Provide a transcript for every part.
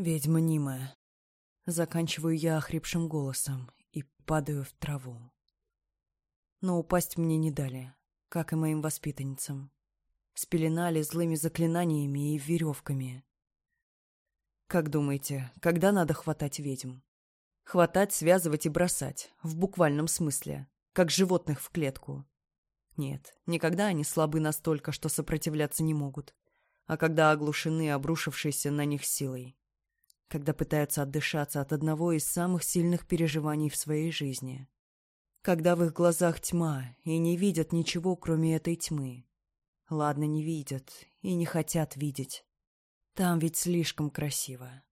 Ведьма Нимая. Заканчиваю я охрипшим голосом и падаю в траву. Но упасть мне не дали, как и моим воспитанницам. Спеленали злыми заклинаниями и веревками. Как думаете, когда надо хватать ведьм? Хватать, связывать и бросать, в буквальном смысле, как животных в клетку. Нет, никогда они слабы настолько, что сопротивляться не могут, а когда оглушены обрушившейся на них силой когда пытаются отдышаться от одного из самых сильных переживаний в своей жизни. Когда в их глазах тьма и не видят ничего, кроме этой тьмы. Ладно, не видят и не хотят видеть. Там ведь слишком красиво.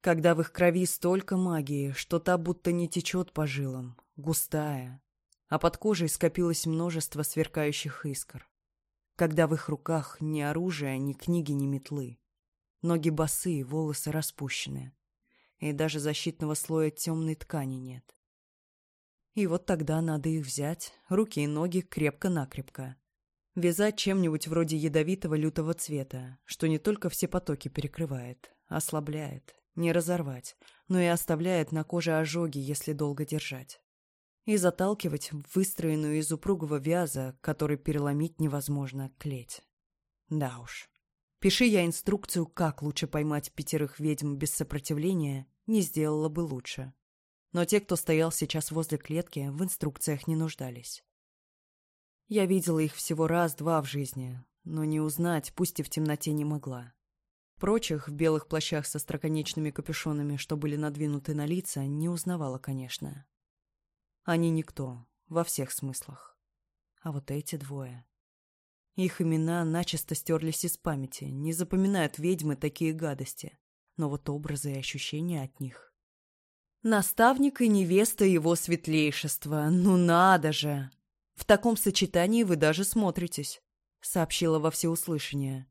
Когда в их крови столько магии, что та будто не течет по жилам, густая, а под кожей скопилось множество сверкающих искр. Когда в их руках ни оружия, ни книги, ни метлы, Ноги босые, волосы распущены. И даже защитного слоя темной ткани нет. И вот тогда надо их взять, руки и ноги крепко-накрепко. Вязать чем-нибудь вроде ядовитого лютого цвета, что не только все потоки перекрывает, ослабляет, не разорвать, но и оставляет на коже ожоги, если долго держать. И заталкивать в выстроенную из упругого вяза, который переломить невозможно, клеть. Да уж. Пиши я инструкцию, как лучше поймать пятерых ведьм без сопротивления, не сделала бы лучше. Но те, кто стоял сейчас возле клетки, в инструкциях не нуждались. Я видела их всего раз-два в жизни, но не узнать, пусть и в темноте, не могла. Прочих в белых плащах со строконечными капюшонами, что были надвинуты на лица, не узнавала, конечно. Они никто, во всех смыслах. А вот эти двое... Их имена начисто стерлись из памяти, не запоминают ведьмы такие гадости, но вот образы и ощущения от них. Наставник и невеста его светлейшества, ну надо же! В таком сочетании вы даже смотритесь, сообщила во всеуслышание.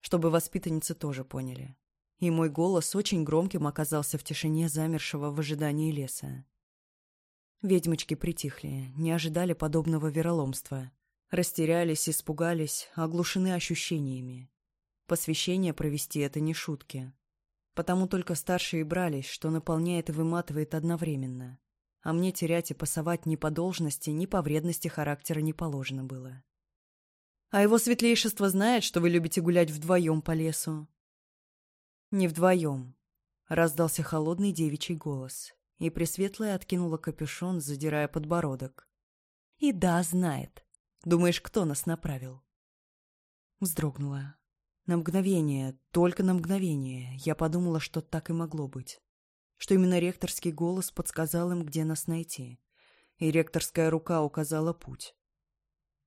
Чтобы воспитанницы тоже поняли. И мой голос очень громким оказался в тишине замершего в ожидании леса. Ведьмочки притихли, не ожидали подобного вероломства. Растерялись, испугались, оглушены ощущениями. Посвящение провести — это не шутки. Потому только старшие брались, что наполняет и выматывает одновременно. А мне терять и пасовать ни по должности, ни по вредности характера не положено было. А его светлейшество знает, что вы любите гулять вдвоем по лесу. Не вдвоем. Раздался холодный девичий голос, и Пресветлая откинула капюшон, задирая подбородок. И да, знает. Думаешь, кто нас направил?» Вздрогнула. На мгновение, только на мгновение, я подумала, что так и могло быть. Что именно ректорский голос подсказал им, где нас найти. И ректорская рука указала путь.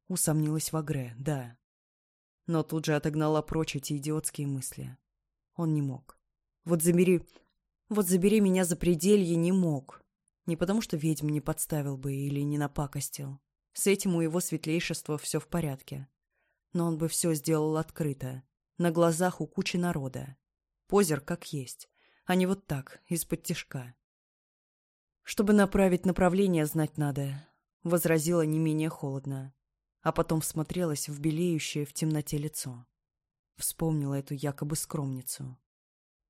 Усомнилась в Агре, да. Но тут же отогнала прочь эти идиотские мысли. Он не мог. Вот забери... Вот забери меня за пределье не мог. Не потому, что ведьм не подставил бы или не напакостил. С этим у его светлейшества все в порядке. Но он бы все сделал открыто, на глазах у кучи народа. Позер как есть, а не вот так, из-под тишка. «Чтобы направить направление, знать надо», — возразила не менее холодно, а потом смотрелась в белеющее в темноте лицо. Вспомнила эту якобы скромницу.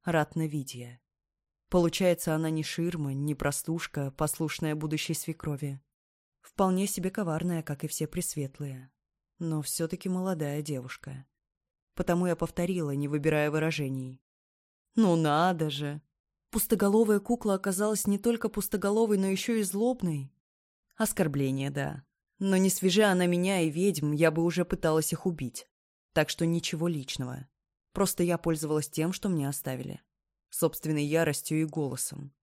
Ратновидье. Получается, она не ширма, не простушка, послушная будущей свекрови, вполне себе коварная, как и все пресветлые. Но все-таки молодая девушка. Потому я повторила, не выбирая выражений. «Ну надо же!» Пустоголовая кукла оказалась не только пустоголовой, но еще и злобной. Оскорбление, да. Но не свежи она меня и ведьм, я бы уже пыталась их убить. Так что ничего личного. Просто я пользовалась тем, что мне оставили. Собственной яростью и голосом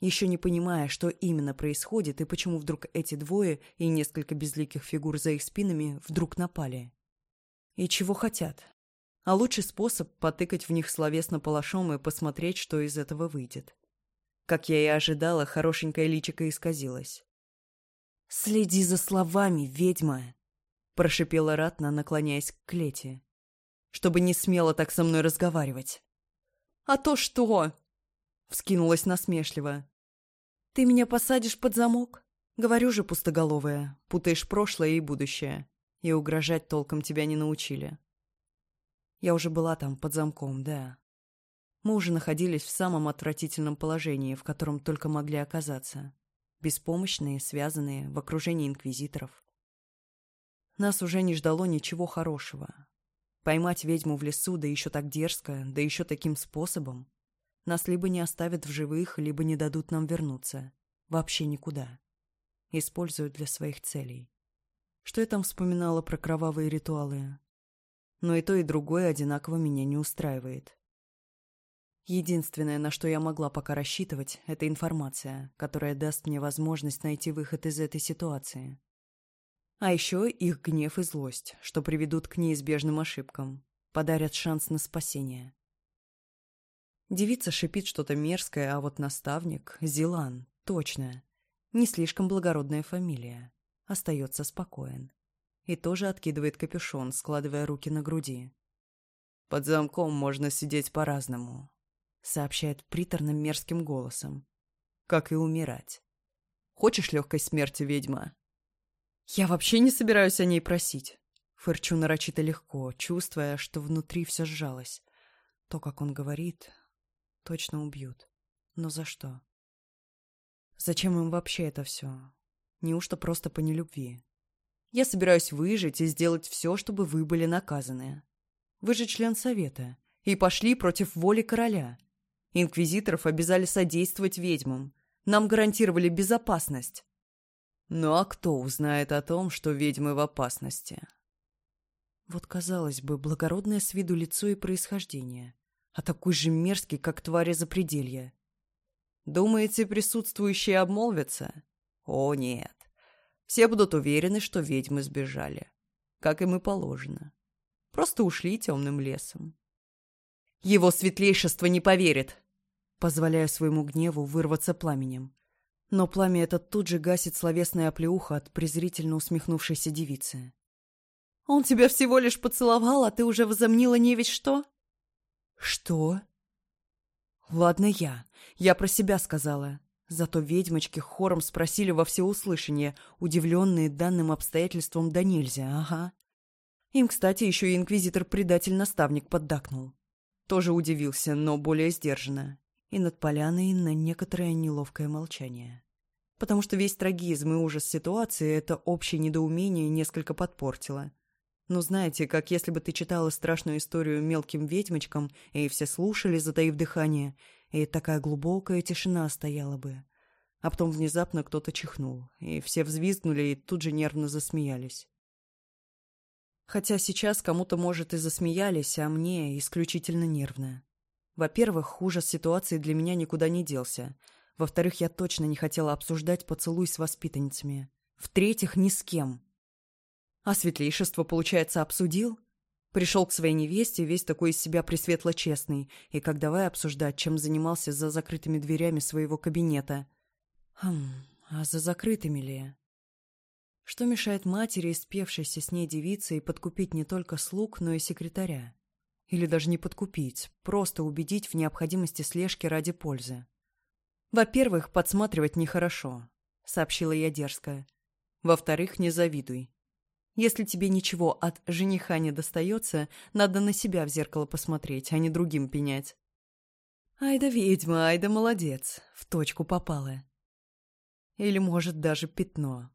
еще не понимая, что именно происходит и почему вдруг эти двое и несколько безликих фигур за их спинами вдруг напали. И чего хотят? А лучший способ – потыкать в них словесно палашом и посмотреть, что из этого выйдет. Как я и ожидала, хорошенькая личико исказилась. «Следи за словами, ведьма!» – прошипела Ратна, наклоняясь к Клете. «Чтобы не смело так со мной разговаривать». «А то что?» Вскинулась насмешливо. «Ты меня посадишь под замок? Говорю же, пустоголовая, путаешь прошлое и будущее. И угрожать толком тебя не научили». Я уже была там, под замком, да. Мы уже находились в самом отвратительном положении, в котором только могли оказаться. Беспомощные, связанные, в окружении инквизиторов. Нас уже не ждало ничего хорошего. Поймать ведьму в лесу, да еще так дерзко, да еще таким способом. Нас либо не оставят в живых, либо не дадут нам вернуться. Вообще никуда. Используют для своих целей. Что я там вспоминала про кровавые ритуалы? Но и то, и другое одинаково меня не устраивает. Единственное, на что я могла пока рассчитывать, это информация, которая даст мне возможность найти выход из этой ситуации. А еще их гнев и злость, что приведут к неизбежным ошибкам, подарят шанс на спасение. Девица шипит что-то мерзкое, а вот наставник, Зилан, точно. Не слишком благородная фамилия. Остается спокоен. И тоже откидывает капюшон, складывая руки на груди. «Под замком можно сидеть по-разному», — сообщает приторным мерзким голосом. «Как и умирать. Хочешь легкой смерти, ведьма?» «Я вообще не собираюсь о ней просить», — фырчу нарочито легко, чувствуя, что внутри все сжалось. То, как он говорит, Точно убьют. Но за что? Зачем им вообще это все? Неужто просто по нелюбви? Я собираюсь выжить и сделать все, чтобы вы были наказаны. Вы же член совета и пошли против воли короля. Инквизиторов обязали содействовать ведьмам. Нам гарантировали безопасность. Ну а кто узнает о том, что ведьмы в опасности? Вот, казалось бы, благородное с виду лицо и происхождение а такой же мерзкий, как твари запределья. Думаете, присутствующие обмолвятся? О, нет. Все будут уверены, что ведьмы сбежали. Как им и положено. Просто ушли темным лесом. Его светлейшество не поверит, позволяя своему гневу вырваться пламенем. Но пламя это тут же гасит словесная оплеуха от презрительно усмехнувшейся девицы. «Он тебя всего лишь поцеловал, а ты уже возомнила не ведь что? «Что?» «Ладно я. Я про себя сказала». Зато ведьмочки хором спросили во всеуслышание, удивленные данным обстоятельством да нельзя, ага. Им, кстати, еще и инквизитор-предатель-наставник поддакнул. Тоже удивился, но более сдержанно. И над поляной на некоторое неловкое молчание. Потому что весь трагизм и ужас ситуации это общее недоумение несколько подпортило. Ну, знаете, как если бы ты читала страшную историю мелким ведьмочкам, и все слушали, затаив дыхание, и такая глубокая тишина стояла бы. А потом внезапно кто-то чихнул, и все взвизгнули и тут же нервно засмеялись. Хотя сейчас кому-то, может, и засмеялись, а мне исключительно нервно. Во-первых, ужас ситуации для меня никуда не делся. Во-вторых, я точно не хотела обсуждать поцелуй с воспитанницами. В-третьих, ни с кем. А светлейшество, получается, обсудил? Пришел к своей невесте, весь такой из себя пресветло-честный, и как давай обсуждать, чем занимался за закрытыми дверями своего кабинета. Хм, а за закрытыми ли? Что мешает матери, спевшейся с ней девице, подкупить не только слуг, но и секретаря? Или даже не подкупить, просто убедить в необходимости слежки ради пользы. «Во-первых, подсматривать нехорошо», — сообщила я дерзко. «Во-вторых, не завидуй. Если тебе ничего от жениха не достается, надо на себя в зеркало посмотреть, а не другим пенять. Ай да ведьма, ай да молодец, в точку попала. Или, может, даже пятно.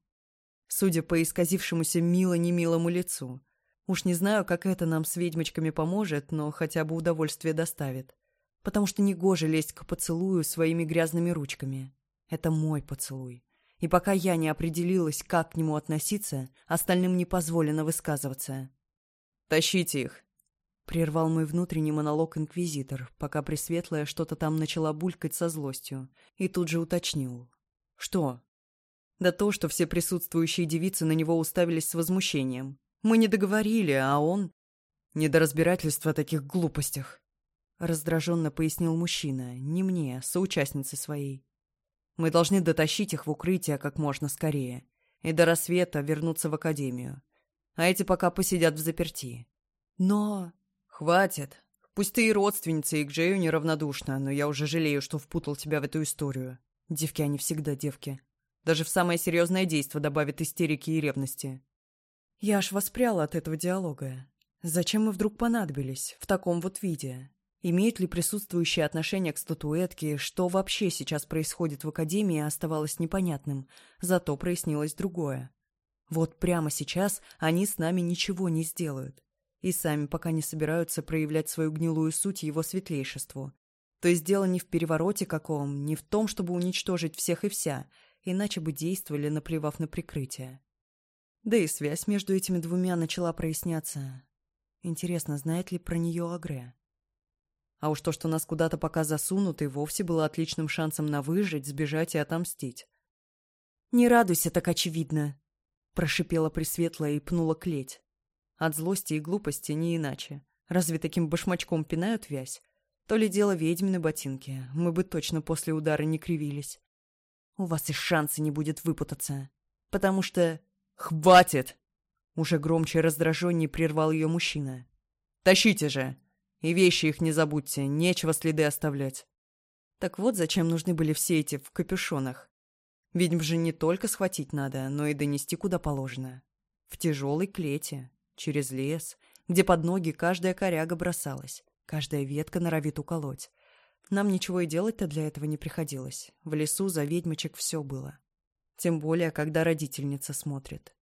Судя по исказившемуся мило-немилому лицу. Уж не знаю, как это нам с ведьмочками поможет, но хотя бы удовольствие доставит. Потому что негоже лезть к поцелую своими грязными ручками. Это мой поцелуй. И пока я не определилась, как к нему относиться, остальным не позволено высказываться. «Тащите их!» — прервал мой внутренний монолог инквизитор, пока Пресветлая что-то там начала булькать со злостью, и тут же уточнил. «Что?» «Да то, что все присутствующие девицы на него уставились с возмущением. Мы не договорили, а он...» «Недоразбирательство о таких глупостях», — раздраженно пояснил мужчина, не мне, а соучастнице своей. Мы должны дотащить их в укрытие как можно скорее и до рассвета вернуться в академию. А эти пока посидят в заперти. Но... Хватит. Пусть ты и родственница, и к Джею неравнодушна, но я уже жалею, что впутал тебя в эту историю. Девки, они всегда девки. Даже в самое серьезное действо добавят истерики и ревности. Я аж воспряла от этого диалога. Зачем мы вдруг понадобились в таком вот виде? имеет ли присутствующие отношение к статуэтке, что вообще сейчас происходит в Академии, оставалось непонятным, зато прояснилось другое. Вот прямо сейчас они с нами ничего не сделают. И сами пока не собираются проявлять свою гнилую суть его светлейшеству. То есть дело не в перевороте каком, не в том, чтобы уничтожить всех и вся, иначе бы действовали, наплевав на прикрытие. Да и связь между этими двумя начала проясняться. Интересно, знает ли про нее Агре? А уж то, что нас куда-то пока засунут, и вовсе было отличным шансом на выжить, сбежать и отомстить. «Не радуйся так очевидно», — прошипела Пресветлая и пнула клеть. От злости и глупости не иначе. Разве таким башмачком пинают вязь? То ли дело ведьмины ботинки, мы бы точно после удара не кривились. У вас и шанса не будет выпутаться, потому что... «Хватит!» — уже громче и раздраженнее прервал ее мужчина. «Тащите же!» И вещи их не забудьте, нечего следы оставлять. Так вот, зачем нужны были все эти в капюшонах. Ведьм же не только схватить надо, но и донести куда положено. В тяжелой клете, через лес, где под ноги каждая коряга бросалась, каждая ветка норовит уколоть. Нам ничего и делать-то для этого не приходилось. В лесу за ведьмочек все было. Тем более, когда родительница смотрит.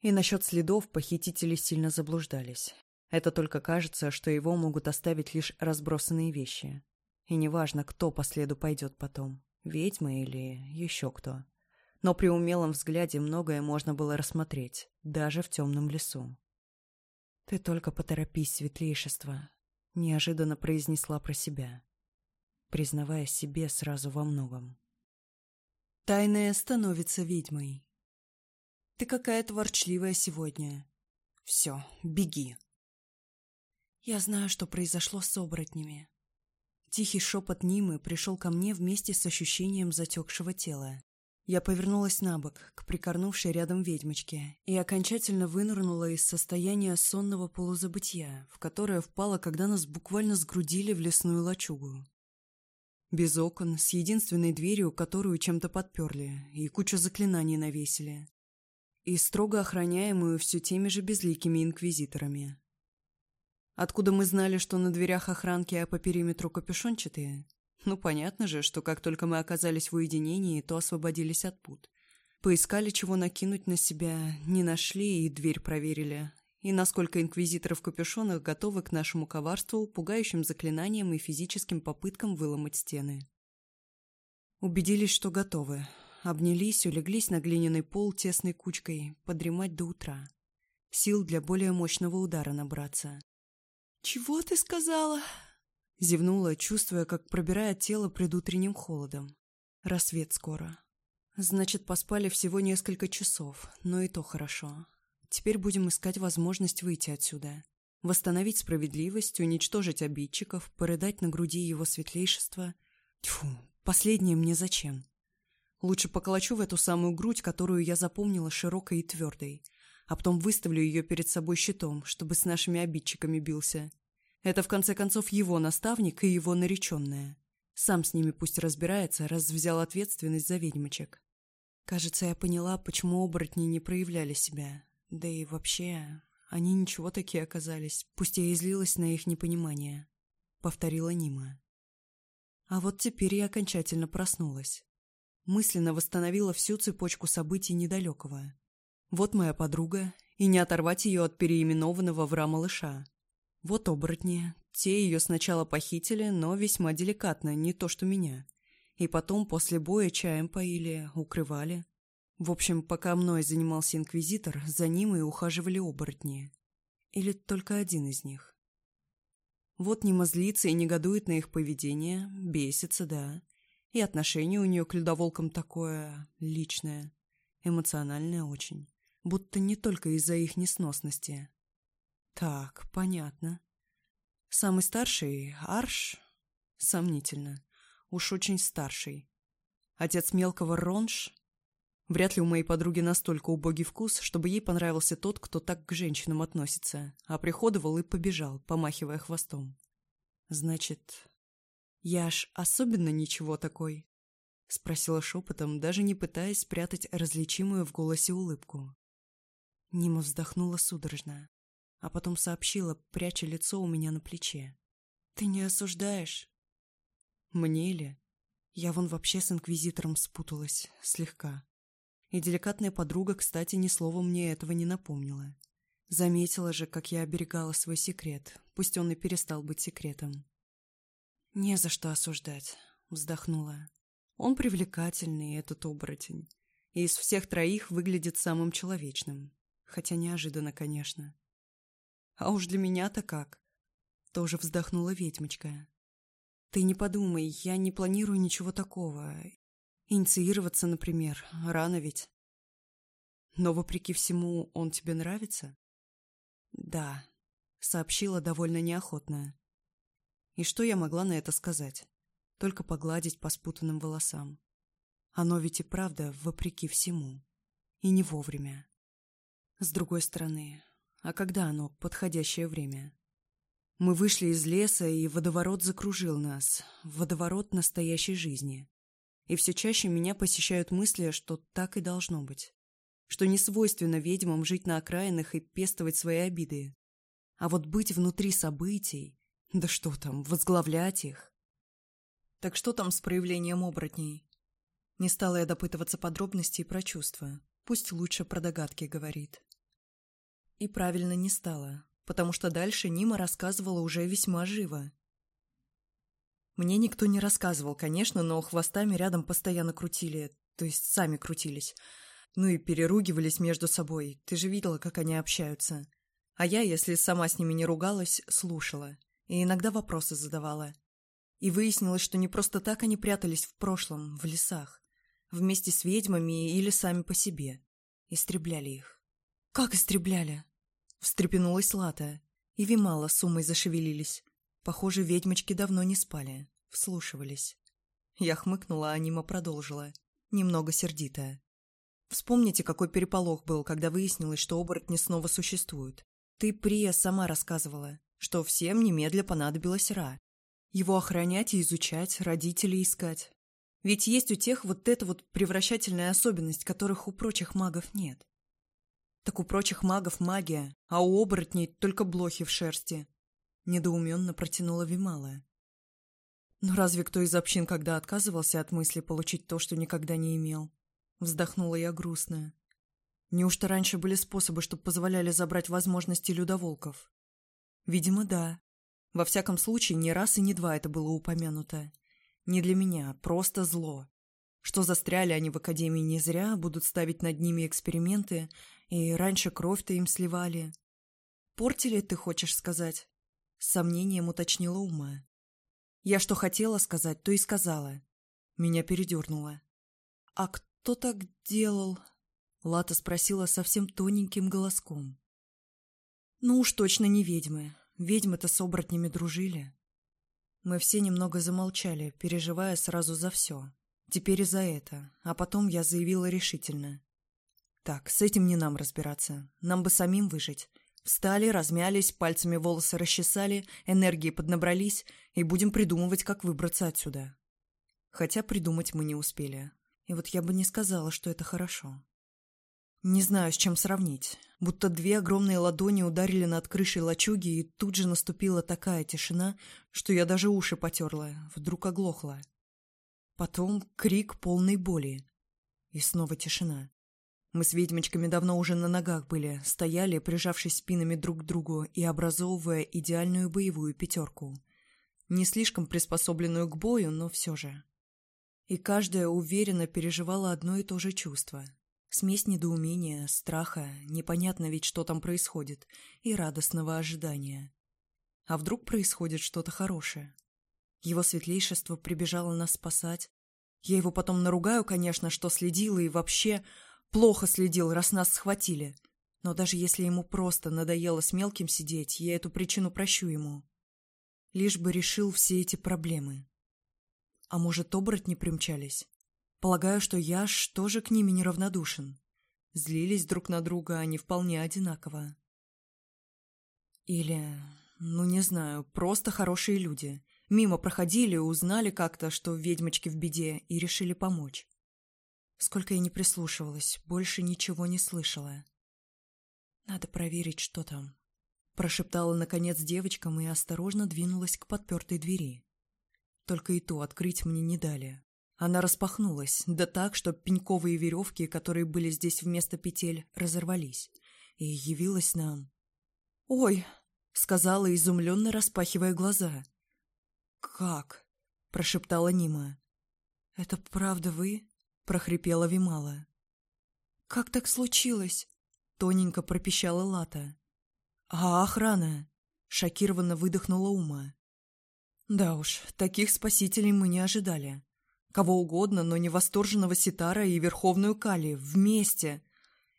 И насчет следов похитители сильно заблуждались. Это только кажется, что его могут оставить лишь разбросанные вещи. И неважно, кто по следу пойдет потом, ведьма или еще кто. Но при умелом взгляде многое можно было рассмотреть, даже в темном лесу. «Ты только поторопись, светлейшество», — неожиданно произнесла про себя, признавая себе сразу во многом. «Тайная становится ведьмой. Ты какая творчливая сегодня. Все, беги». Я знаю, что произошло с оборотнями. Тихий шепот Нимы пришел ко мне вместе с ощущением затекшего тела. Я повернулась на бок, к прикорнувшей рядом ведьмочке, и окончательно вынырнула из состояния сонного полузабытия, в которое впала, когда нас буквально сгрудили в лесную лачугу. Без окон, с единственной дверью, которую чем-то подперли, и кучу заклинаний навесили. И строго охраняемую все теми же безликими инквизиторами. Откуда мы знали, что на дверях охранки, а по периметру капюшончатые? Ну, понятно же, что как только мы оказались в уединении, то освободились от пут. Поискали, чего накинуть на себя, не нашли и дверь проверили. И насколько инквизиторы в капюшонах готовы к нашему коварству, пугающим заклинаниям и физическим попыткам выломать стены. Убедились, что готовы. Обнялись, улеглись на глиняный пол тесной кучкой, подремать до утра. Сил для более мощного удара набраться. «Чего ты сказала?» Зевнула, чувствуя, как пробирает тело предутренним холодом. Рассвет скоро. Значит, поспали всего несколько часов, но и то хорошо. Теперь будем искать возможность выйти отсюда. Восстановить справедливость, уничтожить обидчиков, порыдать на груди его светлейшества. Тьфу, последнее мне зачем? Лучше поколочу в эту самую грудь, которую я запомнила широкой и твердой а потом выставлю ее перед собой щитом, чтобы с нашими обидчиками бился. Это, в конце концов, его наставник и его нареченная. Сам с ними пусть разбирается, раз взял ответственность за ведьмочек. Кажется, я поняла, почему оборотни не проявляли себя. Да и вообще, они ничего такие оказались, пусть я и злилась на их непонимание. Повторила Нима. А вот теперь я окончательно проснулась. Мысленно восстановила всю цепочку событий недалекого. Вот моя подруга, и не оторвать ее от переименованного в малыша. Вот оборотни, те ее сначала похитили, но весьма деликатно, не то что меня. И потом после боя чаем поили, укрывали. В общем, пока мной занимался инквизитор, за ним и ухаживали оборотни. Или только один из них. Вот не мозлится и негодует на их поведение, бесится, да. И отношение у нее к людоволкам такое... личное. Эмоциональное очень будто не только из-за их несносности. Так, понятно. Самый старший — Арш? Сомнительно. Уж очень старший. Отец мелкого — Ронш? Вряд ли у моей подруги настолько убогий вкус, чтобы ей понравился тот, кто так к женщинам относится, а приходовал и побежал, помахивая хвостом. Значит, я аж особенно ничего такой, — спросила шепотом, даже не пытаясь спрятать различимую в голосе улыбку. Нима вздохнула судорожно, а потом сообщила, пряча лицо у меня на плече. «Ты не осуждаешь?» «Мне ли?» Я вон вообще с инквизитором спуталась, слегка. И деликатная подруга, кстати, ни слова мне этого не напомнила. Заметила же, как я оберегала свой секрет, пусть он и перестал быть секретом. «Не за что осуждать», — вздохнула. «Он привлекательный, этот оборотень, и из всех троих выглядит самым человечным хотя неожиданно, конечно. А уж для меня-то как? Тоже вздохнула ведьмочка. Ты не подумай, я не планирую ничего такого. Инициироваться, например, рано ведь. Но, вопреки всему, он тебе нравится? Да, сообщила довольно неохотно. И что я могла на это сказать? Только погладить по спутанным волосам. Оно ведь и правда, вопреки всему. И не вовремя. С другой стороны, а когда оно подходящее время? Мы вышли из леса, и водоворот закружил нас, водоворот настоящей жизни. И все чаще меня посещают мысли, что так и должно быть. Что не свойственно ведьмам жить на окраинах и пестовать свои обиды. А вот быть внутри событий, да что там, возглавлять их. Так что там с проявлением оборотней? Не стала я допытываться подробностей про чувства. Пусть лучше про догадки говорит. И правильно не стало, потому что дальше Нима рассказывала уже весьма живо. Мне никто не рассказывал, конечно, но хвостами рядом постоянно крутили, то есть сами крутились. Ну и переругивались между собой, ты же видела, как они общаются. А я, если сама с ними не ругалась, слушала. И иногда вопросы задавала. И выяснилось, что не просто так они прятались в прошлом, в лесах. Вместе с ведьмами или сами по себе. Истребляли их. Как истребляли? Встрепенулась Лата, и Вимала с Умой зашевелились. Похоже, ведьмочки давно не спали, вслушивались. Я хмыкнула, а Нима продолжила, немного сердитая. Вспомните, какой переполох был, когда выяснилось, что оборотни снова существуют. Ты, Прия, сама рассказывала, что всем немедля понадобилась Ра. Его охранять и изучать, родителей искать. Ведь есть у тех вот эта вот превращательная особенность, которых у прочих магов нет. Так у прочих магов магия, а у оборотней только блохи в шерсти. Недоуменно протянула Вималая. Но разве кто из общин когда отказывался от мысли получить то, что никогда не имел? Вздохнула я грустная. Неужто раньше были способы, чтобы позволяли забрать возможности людоволков? Видимо, да. Во всяком случае, не раз и не два это было упомянуто. Не для меня, а просто зло что застряли они в академии не зря, будут ставить над ними эксперименты, и раньше кровь-то им сливали. Портили, ты хочешь сказать? С сомнением уточнила Ума. Я что хотела сказать, то и сказала. Меня передернуло. А кто так делал? Лата спросила совсем тоненьким голоском. Ну уж точно не ведьмы. Ведьмы-то с оборотнями дружили. Мы все немного замолчали, переживая сразу за все. Теперь и за это. А потом я заявила решительно. Так, с этим не нам разбираться. Нам бы самим выжить. Встали, размялись, пальцами волосы расчесали, энергии поднабрались, и будем придумывать, как выбраться отсюда. Хотя придумать мы не успели. И вот я бы не сказала, что это хорошо. Не знаю, с чем сравнить. Будто две огромные ладони ударили над крышей лачуги, и тут же наступила такая тишина, что я даже уши потерла, вдруг оглохла. Потом крик полной боли. И снова тишина. Мы с ведьмочками давно уже на ногах были, стояли, прижавшись спинами друг к другу и образовывая идеальную боевую пятерку. Не слишком приспособленную к бою, но все же. И каждая уверенно переживала одно и то же чувство. Смесь недоумения, страха, непонятно ведь, что там происходит, и радостного ожидания. А вдруг происходит что-то хорошее? Его светлейшество прибежало нас спасать. Я его потом наругаю, конечно, что следил и вообще плохо следил, раз нас схватили. Но даже если ему просто надоело с мелким сидеть, я эту причину прощу ему. Лишь бы решил все эти проблемы. А может, оборотни примчались? Полагаю, что я ж тоже к ними неравнодушен. Злились друг на друга они вполне одинаково. Или, ну не знаю, просто хорошие люди. Мимо проходили, узнали как-то, что ведьмочки в беде, и решили помочь. Сколько я не прислушивалась, больше ничего не слышала. Надо проверить, что там. Прошептала, наконец, девочкам и осторожно двинулась к подпертой двери. Только и то открыть мне не дали. Она распахнулась, да так, что пеньковые веревки, которые были здесь вместо петель, разорвались. И явилась нам... «Ой!» — сказала, изумленно распахивая глаза. «Как?» – прошептала Нима. «Это правда вы?» – прохрипела Вимала. «Как так случилось?» – тоненько пропищала Лата. «А охрана?» – шокированно выдохнула Ума. «Да уж, таких спасителей мы не ожидали. Кого угодно, но не восторженного Ситара и Верховную Кали вместе.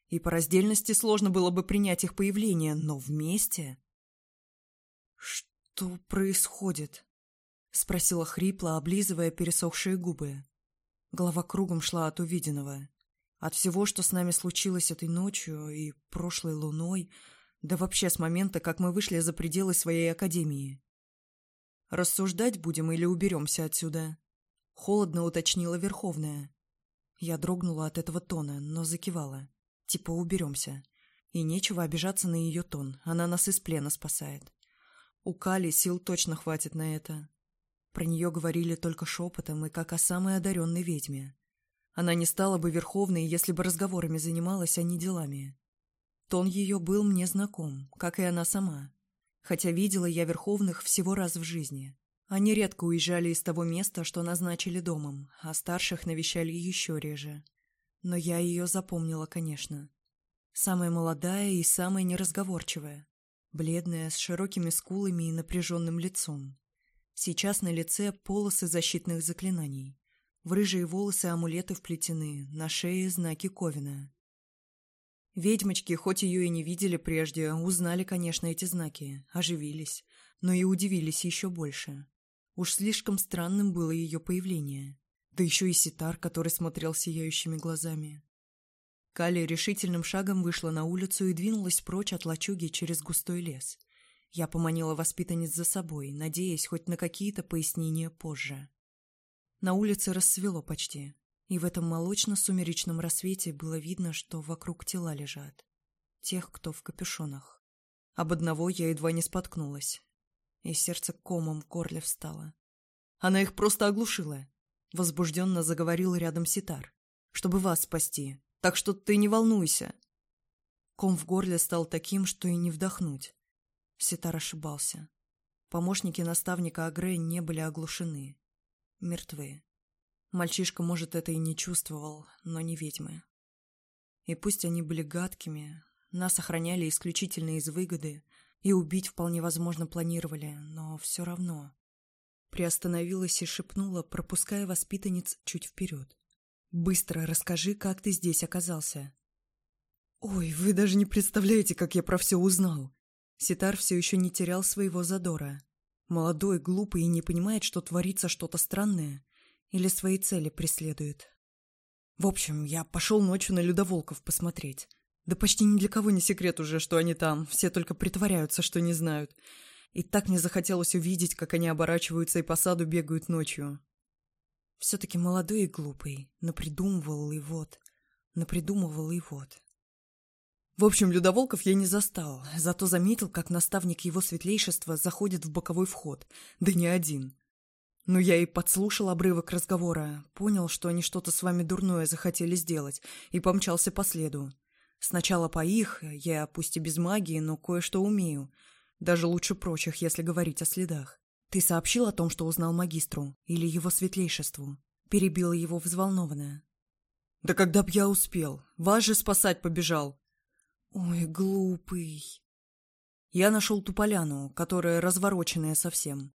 И по раздельности сложно было бы принять их появление, но вместе...» «Что происходит?» Спросила хрипло, облизывая пересохшие губы. Голова кругом шла от увиденного. От всего, что с нами случилось этой ночью и прошлой луной, да вообще с момента, как мы вышли за пределы своей академии. «Рассуждать будем или уберемся отсюда?» Холодно уточнила Верховная. Я дрогнула от этого тона, но закивала. Типа уберемся. И нечего обижаться на ее тон, она нас из плена спасает. У Кали сил точно хватит на это. Про нее говорили только шепотом и как о самой одаренной ведьме. Она не стала бы верховной, если бы разговорами занималась, а не делами. Тон ее был мне знаком, как и она сама. Хотя видела я верховных всего раз в жизни. Они редко уезжали из того места, что назначили домом, а старших навещали еще реже. Но я ее запомнила, конечно. Самая молодая и самая неразговорчивая. Бледная, с широкими скулами и напряженным лицом. Сейчас на лице полосы защитных заклинаний. В рыжие волосы амулеты вплетены, на шее знаки Ковина. Ведьмочки, хоть ее и не видели прежде, узнали, конечно, эти знаки, оживились, но и удивились еще больше. Уж слишком странным было ее появление. Да еще и ситар, который смотрел сияющими глазами. Кали решительным шагом вышла на улицу и двинулась прочь от лачуги через густой лес – я поманила воспитанниц за собой, надеясь хоть на какие-то пояснения позже. На улице рассвело почти, и в этом молочно-сумеречном рассвете было видно, что вокруг тела лежат. Тех, кто в капюшонах. Об одного я едва не споткнулась, и сердце комом в горле встало. Она их просто оглушила. Возбужденно заговорил рядом ситар. «Чтобы вас спасти, так что ты не волнуйся». Ком в горле стал таким, что и не вдохнуть. Ситар ошибался. Помощники наставника Агре не были оглушены. Мертвы. Мальчишка, может, это и не чувствовал, но не ведьмы. И пусть они были гадкими, нас охраняли исключительно из выгоды, и убить вполне возможно планировали, но все равно. Приостановилась и шепнула, пропуская воспитанниц чуть вперед. «Быстро расскажи, как ты здесь оказался». «Ой, вы даже не представляете, как я про все узнал!» Ситар все еще не терял своего задора. Молодой, глупый и не понимает, что творится что-то странное или свои цели преследует. В общем, я пошел ночью на людоволков посмотреть. Да почти ни для кого не секрет уже, что они там, все только притворяются, что не знают. И так мне захотелось увидеть, как они оборачиваются и по саду бегают ночью. Все-таки молодой и глупый, напридумывал и вот, напридумывал и вот. В общем, Людоволков я не застал, зато заметил, как наставник его светлейшества заходит в боковой вход, да не один. Но я и подслушал обрывок разговора, понял, что они что-то с вами дурное захотели сделать, и помчался по следу. Сначала по их, я пусть и без магии, но кое-что умею. Даже лучше прочих, если говорить о следах. Ты сообщил о том, что узнал магистру, или его светлейшеству? Перебила его взволнованная. Да когда б я успел? Вас же спасать побежал. Ой, глупый. Я нашел ту поляну, которая развороченная совсем.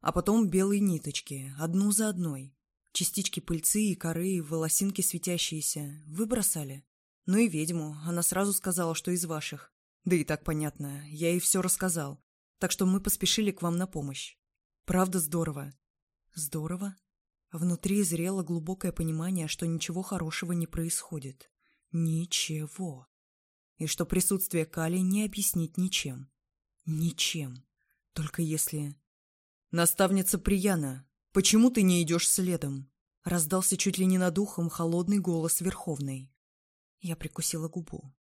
А потом белые ниточки, одну за одной. Частички пыльцы и коры, волосинки светящиеся. Вы бросали? Ну и ведьму. Она сразу сказала, что из ваших. Да и так понятно. Я ей все рассказал. Так что мы поспешили к вам на помощь. Правда здорово. Здорово? Внутри зрело глубокое понимание, что ничего хорошего не происходит. Ничего и что присутствие Кали не объяснить ничем. Ничем. Только если... «Наставница Прияна, почему ты не идешь следом?» Раздался чуть ли не над ухом холодный голос Верховной. Я прикусила губу.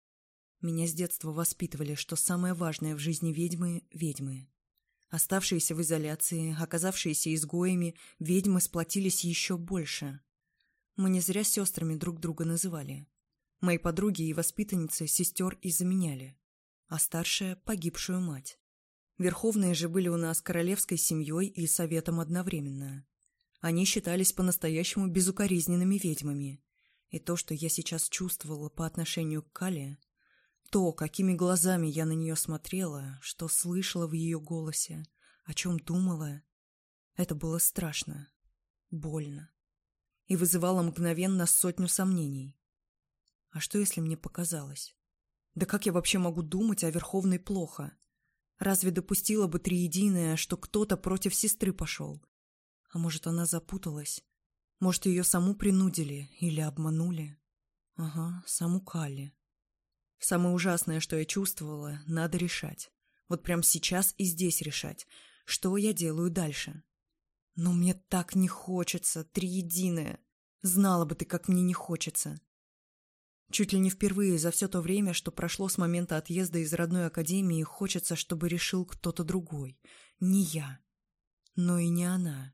Меня с детства воспитывали, что самое важное в жизни ведьмы – ведьмы. Оставшиеся в изоляции, оказавшиеся изгоями, ведьмы сплотились еще больше. Мы не зря сестрами друг друга называли. Мои подруги и воспитанницы сестер изменяли, а старшая – погибшую мать. Верховные же были у нас королевской семьей и советом одновременно. Они считались по-настоящему безукоризненными ведьмами. И то, что я сейчас чувствовала по отношению к Кале, то, какими глазами я на нее смотрела, что слышала в ее голосе, о чем думала, это было страшно, больно и вызывало мгновенно сотню сомнений. А что, если мне показалось? Да как я вообще могу думать о Верховной плохо? Разве допустила бы триединая, что кто-то против сестры пошел? А может, она запуталась? Может, ее саму принудили или обманули? Ага, саму Кали. Самое ужасное, что я чувствовала, надо решать. Вот прямо сейчас и здесь решать, что я делаю дальше. Но мне так не хочется, триединая. Знала бы ты, как мне не хочется. Чуть ли не впервые за все то время, что прошло с момента отъезда из родной академии, хочется, чтобы решил кто-то другой. Не я. Но и не она.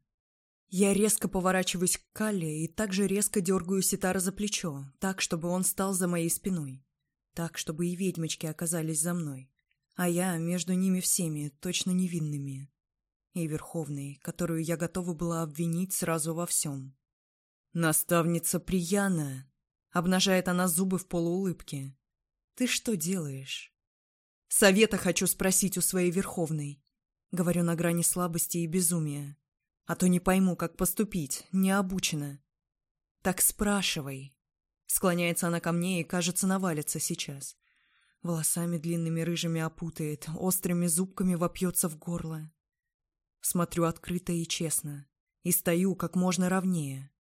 Я резко поворачиваюсь к Калле и также резко дергаю Ситара за плечо, так, чтобы он стал за моей спиной. Так, чтобы и ведьмочки оказались за мной. А я между ними всеми, точно невинными. И Верховной, которую я готова была обвинить сразу во всем. «Наставница Прияна!» Обнажает она зубы в полуулыбке. «Ты что делаешь?» «Совета хочу спросить у своей Верховной». Говорю на грани слабости и безумия. А то не пойму, как поступить, не обучена. «Так спрашивай». Склоняется она ко мне и, кажется, навалится сейчас. Волосами длинными рыжими опутает, острыми зубками вопьется в горло. Смотрю открыто и честно. И стою как можно ровнее.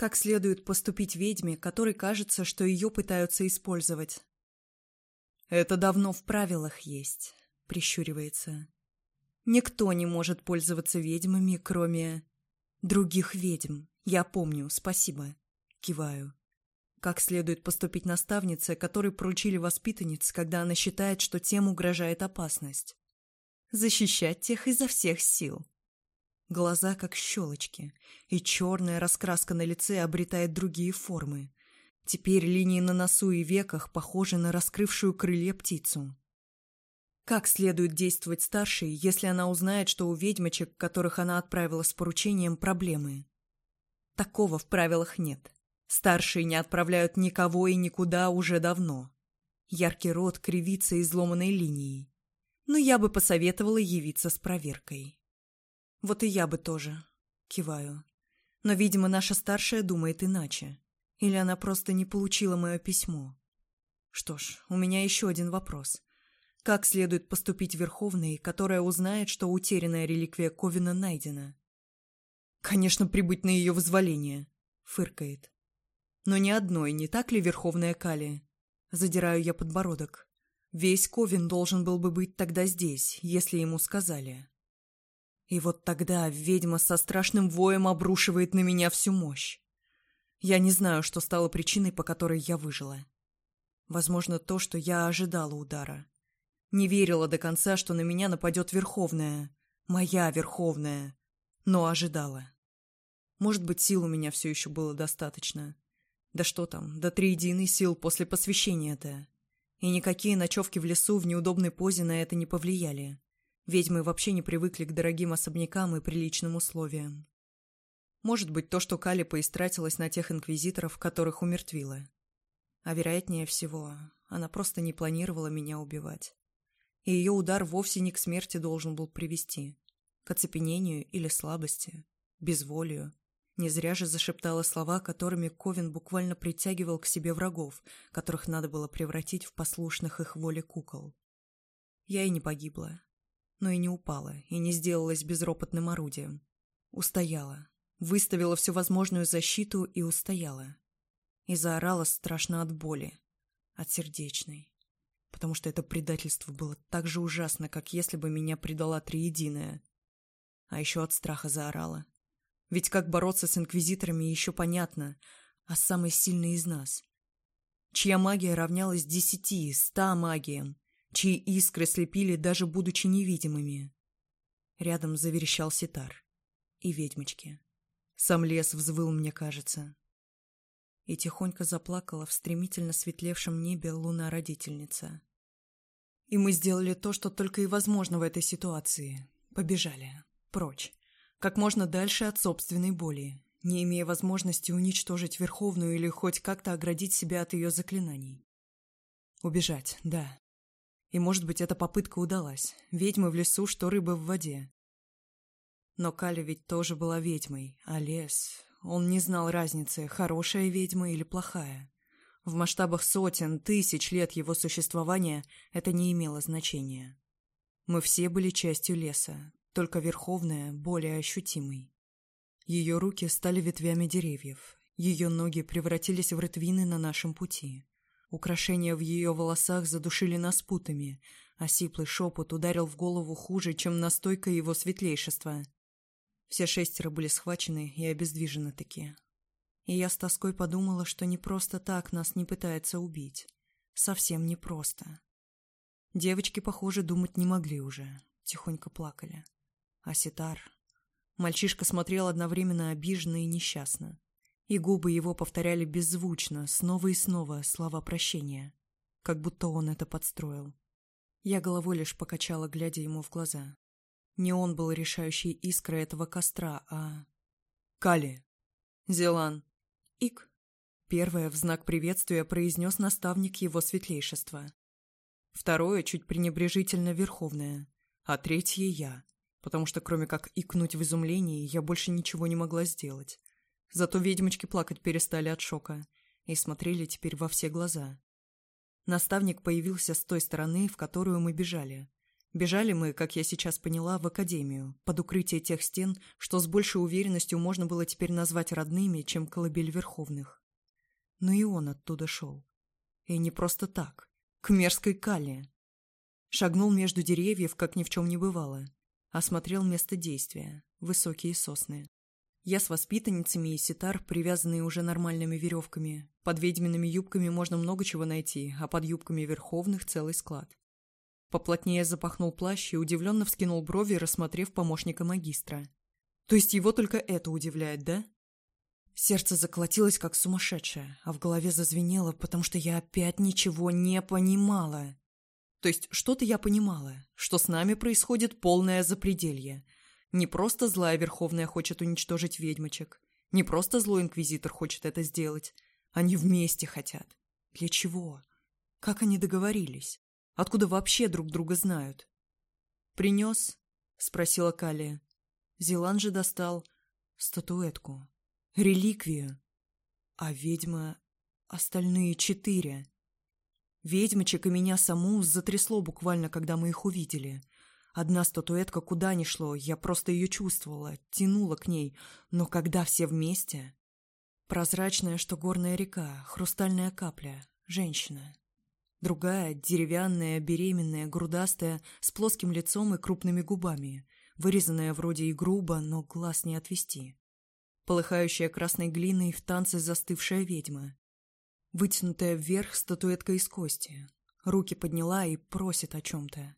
Как следует поступить ведьме, которой кажется, что ее пытаются использовать? Это давно в правилах есть, прищуривается. Никто не может пользоваться ведьмами, кроме... Других ведьм. Я помню, спасибо. Киваю. Как следует поступить наставнице, которой поручили воспитанниц, когда она считает, что тем угрожает опасность? Защищать тех изо всех сил. Глаза как щелочки, и черная раскраска на лице обретает другие формы. Теперь линии на носу и веках похожи на раскрывшую крылья птицу. Как следует действовать старшей, если она узнает, что у ведьмочек, которых она отправила с поручением, проблемы? Такого в правилах нет. Старшие не отправляют никого и никуда уже давно. Яркий рот кривится изломанной линией. Но я бы посоветовала явиться с проверкой. Вот и я бы тоже. Киваю. Но, видимо, наша старшая думает иначе. Или она просто не получила мое письмо. Что ж, у меня еще один вопрос. Как следует поступить Верховной, которая узнает, что утерянная реликвия Ковина найдена? Конечно, прибыть на ее возволение, фыркает. Но ни одной, не так ли, Верховная Кали? Задираю я подбородок. Весь Ковин должен был бы быть тогда здесь, если ему сказали. И вот тогда ведьма со страшным воем обрушивает на меня всю мощь. Я не знаю, что стало причиной, по которой я выжила. Возможно, то, что я ожидала удара. Не верила до конца, что на меня нападет Верховная. Моя Верховная. Но ожидала. Может быть, сил у меня все еще было достаточно. Да что там, до триединой сил после посвящения-то. И никакие ночевки в лесу в неудобной позе на это не повлияли. Ведьмы вообще не привыкли к дорогим особнякам и приличным условиям. Может быть, то, что Кали поистратилась на тех инквизиторов, которых умертвила. А вероятнее всего, она просто не планировала меня убивать. И ее удар вовсе не к смерти должен был привести. К оцепенению или слабости, безволию. Не зря же зашептала слова, которыми Ковин буквально притягивал к себе врагов, которых надо было превратить в послушных их воле кукол. Я и не погибла но и не упала, и не сделалась безропотным орудием. Устояла, выставила всю возможную защиту и устояла. И заорала страшно от боли, от сердечной. Потому что это предательство было так же ужасно, как если бы меня предала Триединая. А еще от страха заорала. Ведь как бороться с инквизиторами еще понятно, а с самой из нас. Чья магия равнялась десяти, ста магиям чьи искры слепили даже будучи невидимыми. Рядом заверещал ситар. И ведьмочки. Сам лес взвыл, мне кажется. И тихонько заплакала в стремительно светлевшем небе луна-родительница. И мы сделали то, что только и возможно в этой ситуации. Побежали. Прочь. Как можно дальше от собственной боли, не имея возможности уничтожить Верховную или хоть как-то оградить себя от ее заклинаний. Убежать, да, и, может быть, эта попытка удалась. Ведьмы в лесу, что рыба в воде. Но Каля ведь тоже была ведьмой, а лес... Он не знал разницы, хорошая ведьма или плохая. В масштабах сотен, тысяч лет его существования это не имело значения. Мы все были частью леса, только верховная, более ощутимой. Ее руки стали ветвями деревьев, ее ноги превратились в рытвины на нашем пути. Украшения в ее волосах задушили нас путами, а сиплый шепот ударил в голову хуже, чем настойка его светлейшества. Все шестеро были схвачены и обездвижены такие. И я с тоской подумала, что не просто так нас не пытается убить. Совсем не просто. Девочки, похоже, думать не могли уже. Тихонько плакали. А ситар... Мальчишка смотрел одновременно обиженно и несчастно и губы его повторяли беззвучно, снова и снова, слова прощения, как будто он это подстроил. Я головой лишь покачала, глядя ему в глаза. Не он был решающей искрой этого костра, а... Кали. Зелан. Ик. Первое в знак приветствия произнес наставник его светлейшества. Второе чуть пренебрежительно верховное, а третье я, потому что кроме как икнуть в изумлении, я больше ничего не могла сделать. Зато ведьмочки плакать перестали от шока и смотрели теперь во все глаза. Наставник появился с той стороны, в которую мы бежали. Бежали мы, как я сейчас поняла, в академию, под укрытие тех стен, что с большей уверенностью можно было теперь назвать родными, чем колыбель Верховных. Но и он оттуда шел. И не просто так. К мерзкой кале. Шагнул между деревьев, как ни в чем не бывало. Осмотрел место действия. Высокие сосны. Я с воспитанницами и ситар, привязанные уже нормальными веревками. Под ведьмиными юбками можно много чего найти, а под юбками верховных целый склад. Поплотнее запахнул плащ и удивленно вскинул брови, рассмотрев помощника магистра. То есть его только это удивляет, да? Сердце заколотилось как сумасшедшее, а в голове зазвенело, потому что я опять ничего не понимала. То есть что-то я понимала, что с нами происходит полное запределье – не просто злая Верховная хочет уничтожить ведьмочек. Не просто злой Инквизитор хочет это сделать. Они вместе хотят. Для чего? Как они договорились? Откуда вообще друг друга знают? «Принес?» — спросила Калия. Зелан же достал статуэтку. Реликвию. А ведьма... Остальные четыре. Ведьмочек и меня саму затрясло буквально, когда мы их увидели. Одна статуэтка куда ни шло, я просто ее чувствовала, тянула к ней, но когда все вместе... Прозрачная, что горная река, хрустальная капля, женщина. Другая, деревянная, беременная, грудастая, с плоским лицом и крупными губами, вырезанная вроде и грубо, но глаз не отвести. Полыхающая красной глиной в танце застывшая ведьма. Вытянутая вверх статуэтка из кости. Руки подняла и просит о чем-то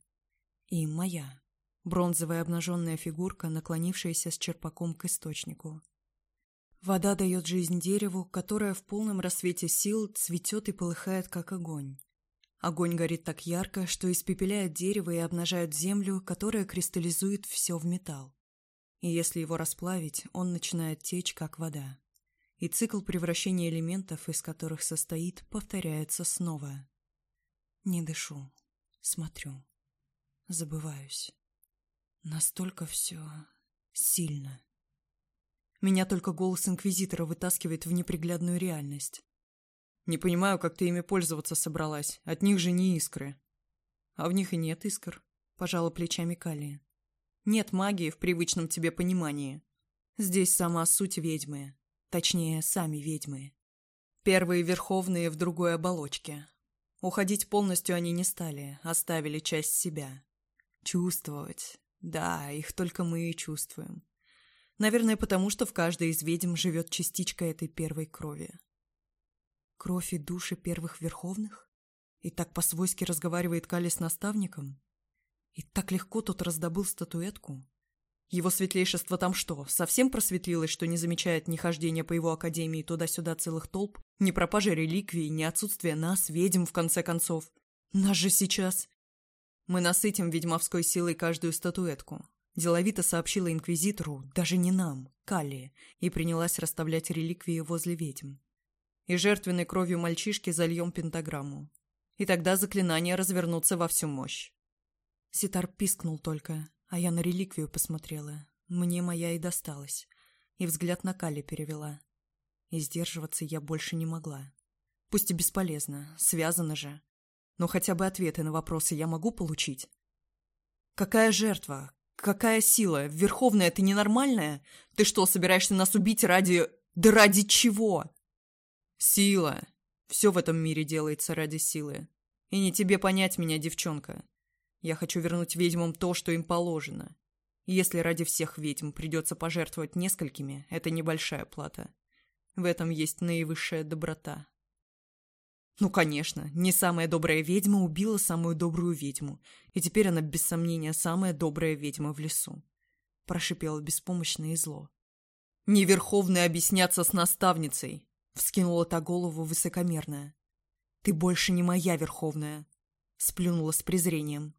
и моя. Бронзовая обнаженная фигурка, наклонившаяся с черпаком к источнику. Вода дает жизнь дереву, которое в полном рассвете сил цветет и полыхает, как огонь. Огонь горит так ярко, что испепеляет дерево и обнажает землю, которая кристаллизует все в металл. И если его расплавить, он начинает течь, как вода. И цикл превращения элементов, из которых состоит, повторяется снова. Не дышу. Смотрю забываюсь. Настолько все сильно. Меня только голос Инквизитора вытаскивает в неприглядную реальность. Не понимаю, как ты ими пользоваться собралась. От них же не искры. А в них и нет искр. Пожала плечами Калия. Нет магии в привычном тебе понимании. Здесь сама суть ведьмы. Точнее, сами ведьмы. Первые верховные в другой оболочке. Уходить полностью они не стали, оставили часть себя. Чувствовать. Да, их только мы и чувствуем. Наверное, потому что в каждой из ведьм живет частичка этой первой крови. Кровь и души первых верховных? И так по-свойски разговаривает Кали с наставником? И так легко тот раздобыл статуэтку? Его светлейшество там что, совсем просветлилось, что не замечает ни хождения по его академии туда-сюда целых толп, ни пропажи реликвий, ни отсутствия нас, ведьм, в конце концов? Нас же сейчас мы насытим ведьмовской силой каждую статуэтку», – деловито сообщила инквизитору, даже не нам, Калли, и принялась расставлять реликвии возле ведьм. «И жертвенной кровью мальчишки зальем пентаграмму. И тогда заклинания развернутся во всю мощь». Ситар пискнул только, а я на реликвию посмотрела. Мне моя и досталась. И взгляд на Калли перевела. И сдерживаться я больше не могла. Пусть и бесполезно, связано же но хотя бы ответы на вопросы я могу получить. Какая жертва? Какая сила? Верховная, ты ненормальная? Ты что, собираешься нас убить ради... Да ради чего? Сила. Все в этом мире делается ради силы. И не тебе понять меня, девчонка. Я хочу вернуть ведьмам то, что им положено. Если ради всех ведьм придется пожертвовать несколькими, это небольшая плата. В этом есть наивысшая доброта. Ну, конечно, не самая добрая ведьма убила самую добрую ведьму, и теперь она, без сомнения, самая добрая ведьма в лесу. Прошипело беспомощное зло. «Неверховные объясняться с наставницей!» Вскинула та голову высокомерная. «Ты больше не моя верховная!» Сплюнула с презрением.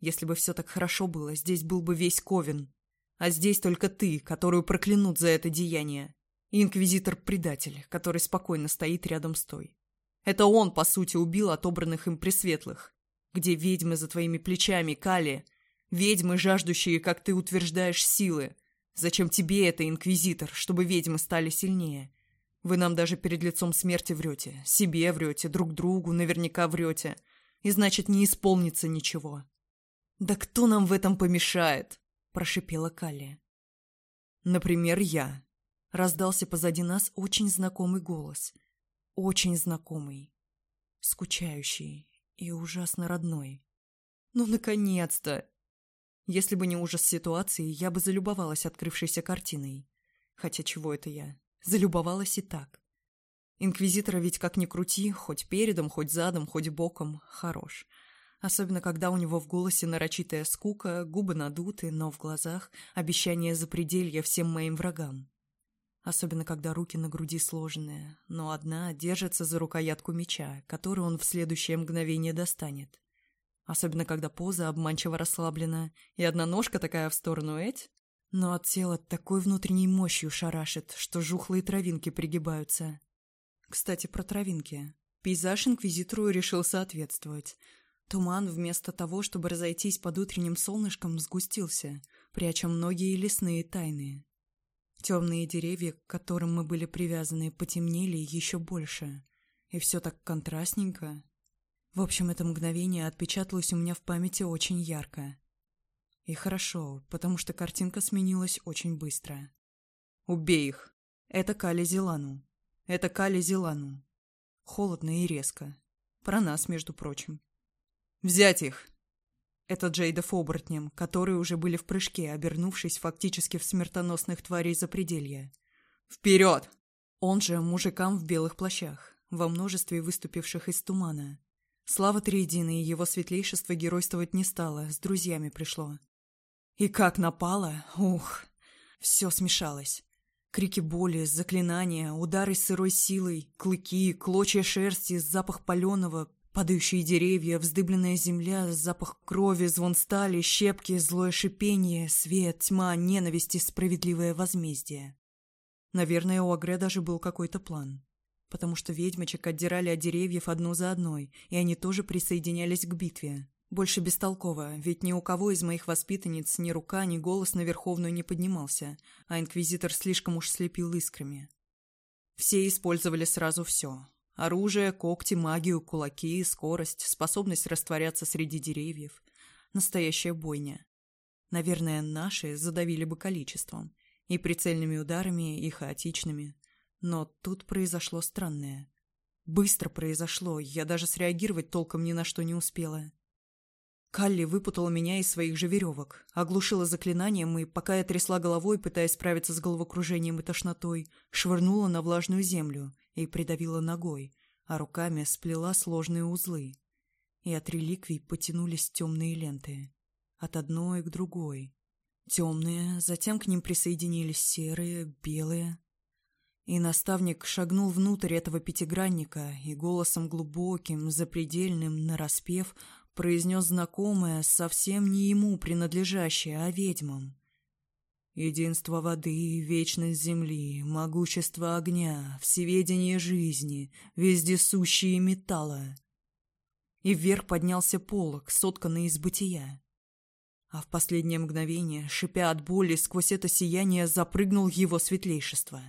«Если бы все так хорошо было, здесь был бы весь Ковен. А здесь только ты, которую проклянут за это деяние. И инквизитор-предатель, который спокойно стоит рядом с той. Это он, по сути, убил отобранных им пресветлых. Где ведьмы за твоими плечами, Кали? Ведьмы, жаждущие, как ты утверждаешь, силы. Зачем тебе это, Инквизитор, чтобы ведьмы стали сильнее? Вы нам даже перед лицом смерти врете. Себе врете, друг другу наверняка врете. И значит, не исполнится ничего. «Да кто нам в этом помешает?» – прошипела Калли. «Например, я», – раздался позади нас очень знакомый голос – очень знакомый, скучающий и ужасно родной. Ну, наконец-то! Если бы не ужас ситуации, я бы залюбовалась открывшейся картиной. Хотя чего это я? Залюбовалась и так. Инквизитора ведь как ни крути, хоть передом, хоть задом, хоть боком, хорош. Особенно, когда у него в голосе нарочитая скука, губы надуты, но в глазах обещание запределья всем моим врагам особенно когда руки на груди сложены, но одна держится за рукоятку меча, который он в следующее мгновение достанет. Особенно когда поза обманчиво расслаблена, и одна ножка такая в сторону эть, но от тела такой внутренней мощью шарашит, что жухлые травинки пригибаются. Кстати, про травинки. Пейзаж инквизитору решил соответствовать. Туман вместо того, чтобы разойтись под утренним солнышком, сгустился, пряча многие лесные тайны. Темные деревья, к которым мы были привязаны, потемнели еще больше. И все так контрастненько. В общем, это мгновение отпечаталось у меня в памяти очень ярко. И хорошо, потому что картинка сменилась очень быстро. «Убей их!» «Это Кали Зелану!» «Это Кали Зелану!» Холодно и резко. Про нас, между прочим. «Взять их!» Это Джейда Фобортнем, которые уже были в прыжке, обернувшись фактически в смертоносных тварей за запределья. «Вперед!» Он же мужикам в белых плащах, во множестве выступивших из тумана. Слава Триединой и его светлейшество геройствовать не стало, с друзьями пришло. И как напало, ух, все смешалось. Крики боли, заклинания, удары сырой силой, клыки, клочья шерсти, запах паленого, Падающие деревья, вздыбленная земля, запах крови, звон стали, щепки, злое шипение, свет, тьма, ненависть и справедливое возмездие. Наверное, у Агре даже был какой-то план. Потому что ведьмочек отдирали от деревьев одну за одной, и они тоже присоединялись к битве. Больше бестолково, ведь ни у кого из моих воспитанниц ни рука, ни голос на Верховную не поднимался, а Инквизитор слишком уж слепил искрами. Все использовали сразу все, Оружие, когти, магию, кулаки, скорость, способность растворяться среди деревьев. Настоящая бойня. Наверное, наши задавили бы количеством. И прицельными ударами, и хаотичными. Но тут произошло странное. Быстро произошло, я даже среагировать толком ни на что не успела. Калли выпутала меня из своих же веревок, оглушила заклинанием и, пока я трясла головой, пытаясь справиться с головокружением и тошнотой, швырнула на влажную землю, и придавила ногой, а руками сплела сложные узлы. И от реликвий потянулись темные ленты, от одной к другой. Темные, затем к ним присоединились серые, белые. И наставник шагнул внутрь этого пятигранника и голосом глубоким, запредельным, нараспев, произнес знакомое, совсем не ему принадлежащее, а ведьмам. Единство воды, вечность земли, могущество огня, всеведение жизни, вездесущие металла. И вверх поднялся полог, сотканный из бытия. А в последнее мгновение, шипя от боли, сквозь это сияние запрыгнул его светлейшество.